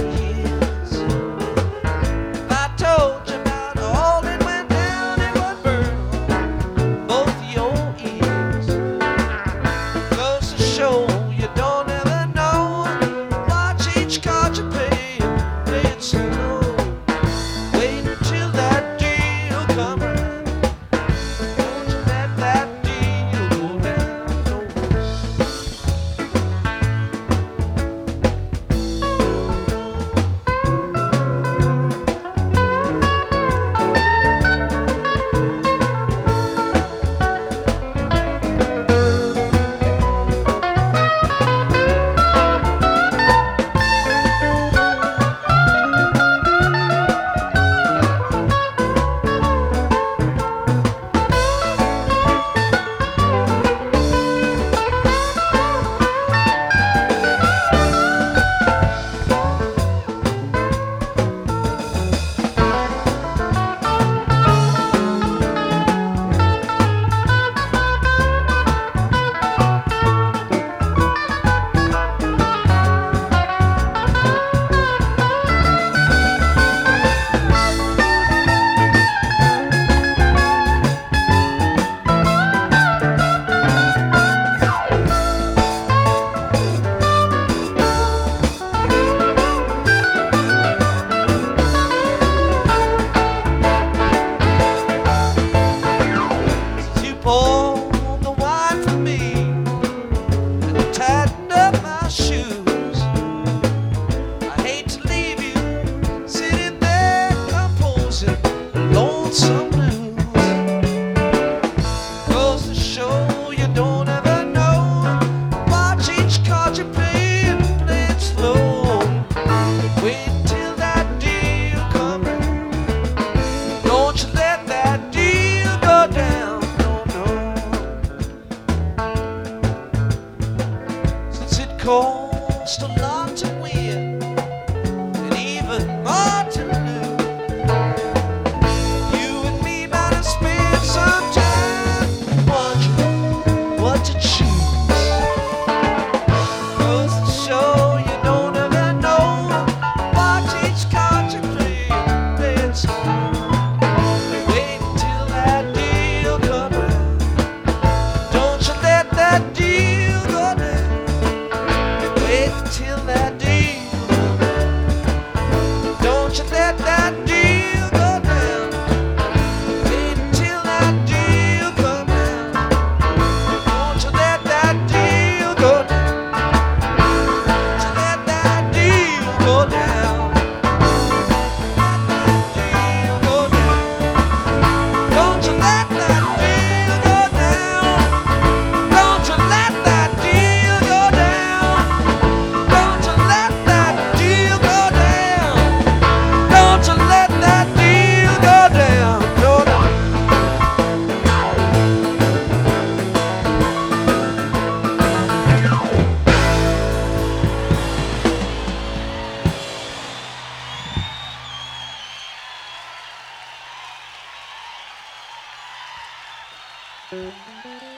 good show you Música